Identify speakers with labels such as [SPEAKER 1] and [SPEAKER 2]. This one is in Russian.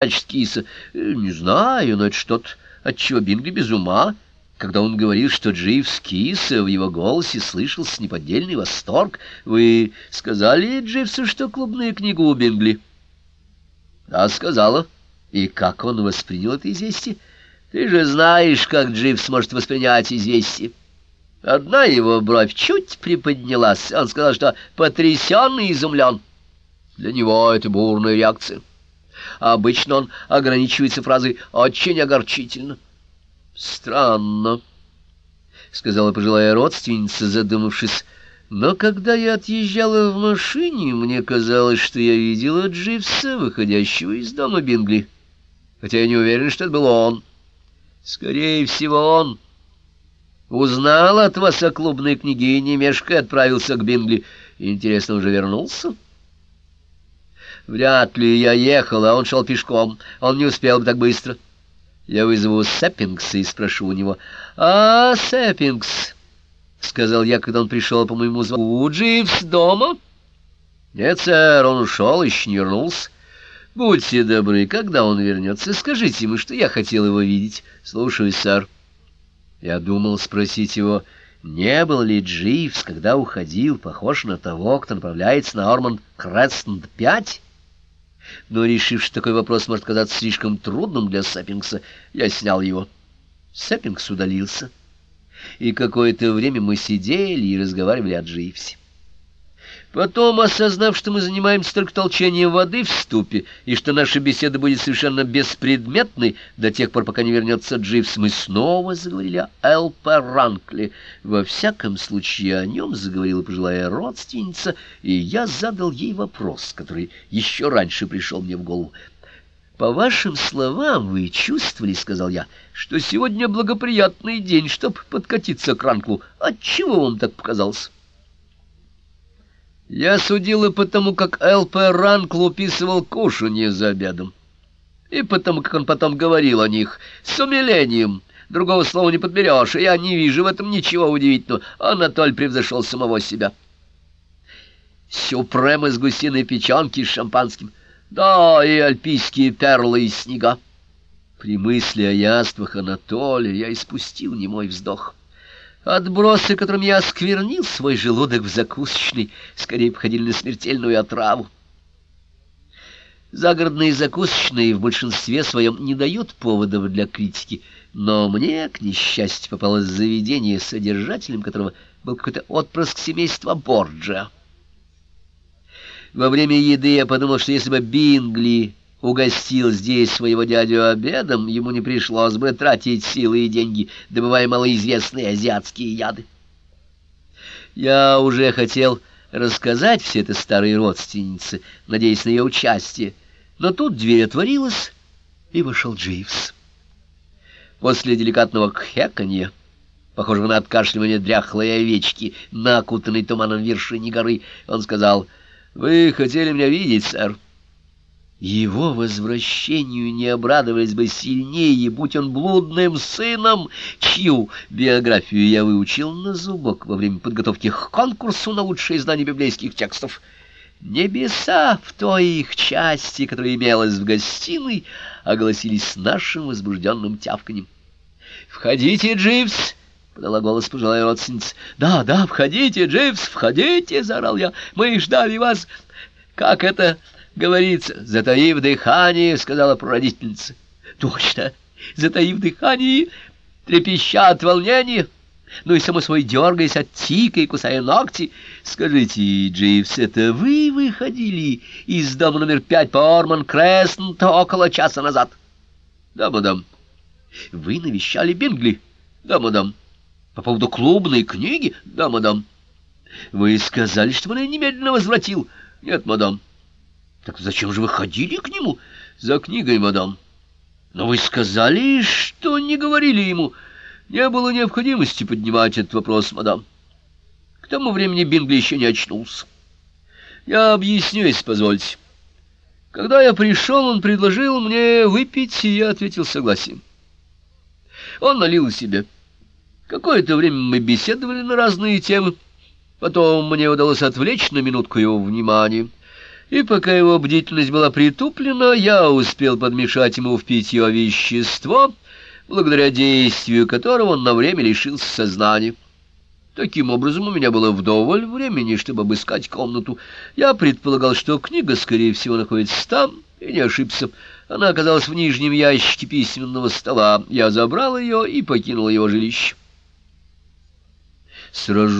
[SPEAKER 1] значит киса? Э, не знаю, но это что-то, от чего Бингли без ума. Когда он говорил, что Дживс киса, в его голосе слышался неподдельный восторг. Вы сказали Дживсу, что клубная книга у Бингли? Да, сказала. И как он воспринял это известие? Ты же знаешь, как Дживс может воспринять известие. Одна его бровь чуть приподнялась. Он сказал, что потрясен и изумлен. Для него это бурная реакция. А обычно он ограничивается фразой «очень огорчительно». «Странно», — сказала пожилая родственница, задумавшись. «Но когда я отъезжала в машине, мне казалось, что я видела Дживса, выходящего из дома Бингли. Хотя я не уверен, что это был он. Скорее всего, он...» Узнал от вас о клубной книге и, не мешкая, отправился к Бингли. Интересно, уже вернулся? Вряд ли я ехал, а он шел пешком. Он не успел бы так быстро. Я вызову Сэппингса и спрошу у него. «А, Сэппингс», — сказал я, когда он пришел по моему звонку, — «Дживс дома?» «Нет, сэр, он ушел, еще не вернулся». «Будьте добры, когда он вернется, скажите ему, что я хотел его видеть. Слушаюсь, сэр». Я думал спросить его, не был ли Дживс, когда уходил, похож на того, кто направляется на Орман Крестенд-5? Но, решив, что такой вопрос может казаться слишком трудным для Сэппингса, я снял его. Сэппингс удалился, и какое-то время мы сидели и разговаривали о Дживсе. Потом, осознав, что мы занимаемся только толчением воды в ступе, и что наша беседа будет совершенно беспредметной до тех пор, пока не вернется Дживс, мы снова заговорили о Элпе Ранкле. Во всяком случае, о нем заговорила пожилая родственница, и я задал ей вопрос, который еще раньше пришел мне в голову. «По вашим словам, вы чувствовали, — сказал я, — что сегодня благоприятный день, чтобы подкатиться к Ранклу. Отчего вам так показалось?» Я судила потому, как Л.П. Ранкл уписывал кушанье за обедом. И потому, как он потом говорил о них с умилением. Другого слова не подберешь, и я не вижу в этом ничего удивительного. Анатоль превзошел самого себя. Сюпрем из гусиной печенки с шампанским. Да, и альпийские перлы из снега. При мысли о яствах Анатолия я испустил немой вздох. Отбросы, которым я осквернил свой желудок в закусочной, скорее походили на смертельную отраву. Загородные закусочные в большинстве своем не дают поводов для критики, но мне, к несчастью, попалось заведение, содержателем которого был какой-то отпрыск семейства Борджа. Во время еды я подумал, что если бы Бингли угостил здесь своего дядю обедом, ему не пришлось бы тратить силы и деньги, добывая малоизвестные азиатские яды. Я уже хотел рассказать все это старой родственнице, надеясь на ее участие, но тут дверь отворилась, и вышел Дживс. После деликатного кхеканья, похожего на откашливание дряхлой овечки, накутанной туманом вершине горы, он сказал, «Вы хотели меня видеть, сэр?» Его возвращению не обрадовались бы сильнее, будь он блудным сыном, чью биографию я выучил на зубок во время подготовки к конкурсу на лучшее знание библейских текстов. Небеса в той их части, которая имелась в гостиной, огласились нашим возбужденным тявканем. «Входите, Дживс!» — подала голос пожилая родственница. «Да, да, входите, Дживс, входите!» — заорал я. «Мы ждали вас. Как это...» говорится, затаив дыхание, — сказала прародительница. — Точно, затаив дыхание, трепеща от волнения, ну и само свой дергаясь от тика и кусая ногти. Скажите, Дживс, это вы выходили из дома номер пять по Орман Креснт около часа назад? — Да, мадам. — Вы навещали Бингли? — Да, мадам. — По поводу клубной книги? — Да, мадам. — Вы сказали, что он ее немедленно возвратил? — Нет, мадам. — так зачем же вы ходили к нему? За книгой, мадам. Но вы сказали, что не говорили ему. Не было необходимости поднимать этот вопрос, мадам. К тому времени Бингли еще не очнулся. Я объясню, если позвольте. Когда я пришел, он предложил мне выпить, и я ответил согласием. Он налил себе. Какое-то время мы беседовали на разные темы. Потом мне удалось отвлечь на минутку его внимание. И пока его бдительность была притуплена, я успел подмешать ему в питье вещество, благодаря действию которого он на время лишился сознания. Таким образом, у меня было вдоволь времени, чтобы обыскать комнату. Я предполагал, что книга, скорее всего, находится там, и не ошибся. Она оказалась в нижнем ящике письменного стола. Я забрал ее и покинул его жилище. Сражен